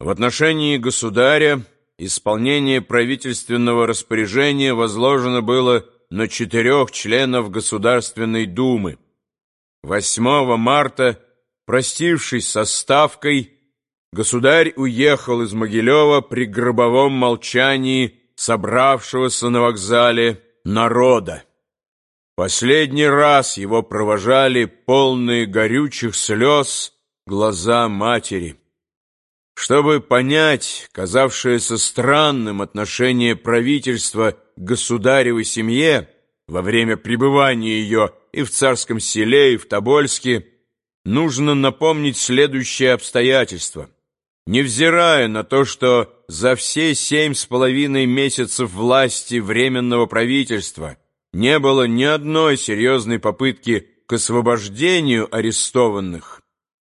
В отношении государя исполнение правительственного распоряжения возложено было на четырех членов Государственной Думы. 8 марта, простившись со Ставкой, государь уехал из Могилева при гробовом молчании собравшегося на вокзале народа. Последний раз его провожали полные горючих слез глаза матери. Чтобы понять казавшееся странным отношение правительства к государевой семье во время пребывания ее и в Царском селе, и в Тобольске, нужно напомнить следующее обстоятельство. Невзирая на то, что за все семь с половиной месяцев власти Временного правительства не было ни одной серьезной попытки к освобождению арестованных,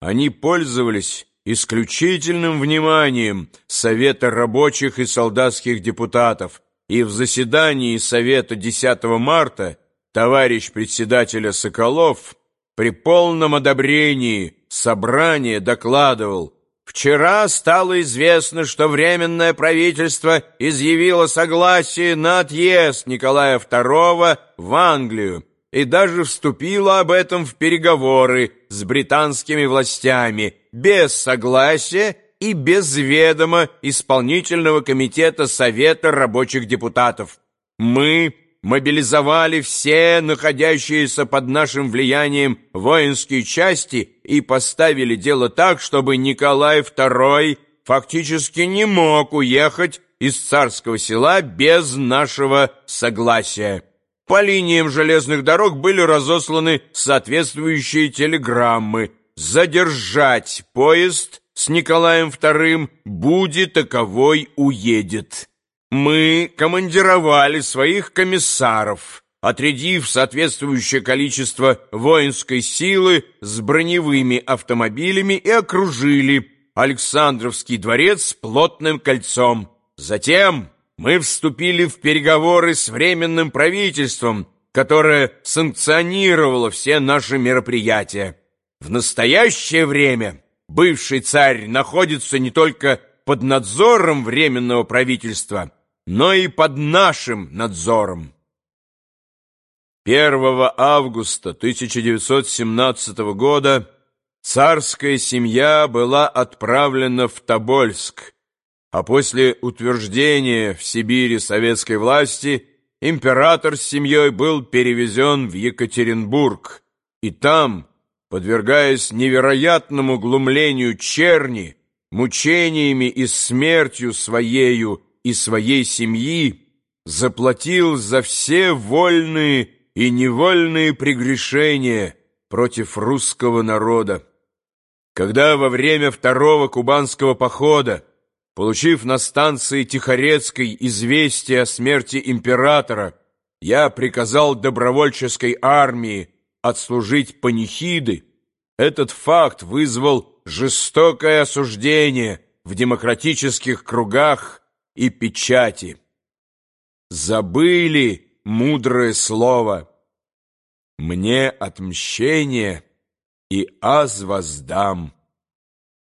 они пользовались исключительным вниманием Совета рабочих и солдатских депутатов, и в заседании Совета 10 марта товарищ председателя Соколов при полном одобрении собрания докладывал, «Вчера стало известно, что Временное правительство изъявило согласие на отъезд Николая II в Англию, и даже вступила об этом в переговоры с британскими властями без согласия и без ведома исполнительного комитета Совета рабочих депутатов. Мы мобилизовали все находящиеся под нашим влиянием воинские части и поставили дело так, чтобы Николай II фактически не мог уехать из царского села без нашего согласия. По линиям железных дорог были разосланы соответствующие телеграммы «Задержать поезд с Николаем II, будет таковой уедет». Мы командировали своих комиссаров, отрядив соответствующее количество воинской силы с броневыми автомобилями и окружили Александровский дворец плотным кольцом. Затем мы вступили в переговоры с Временным правительством, которое санкционировало все наши мероприятия. В настоящее время бывший царь находится не только под надзором Временного правительства, но и под нашим надзором. 1 августа 1917 года царская семья была отправлена в Тобольск, а после утверждения в Сибири советской власти император с семьей был перевезен в Екатеринбург, и там, подвергаясь невероятному глумлению черни, мучениями и смертью своею и своей семьи, заплатил за все вольные и невольные прегрешения против русского народа. Когда во время второго кубанского похода Получив на станции Тихорецкой известие о смерти императора, я приказал добровольческой армии отслужить панихиды. Этот факт вызвал жестокое осуждение в демократических кругах и печати. Забыли мудрое слово. Мне отмщение и аз воздам.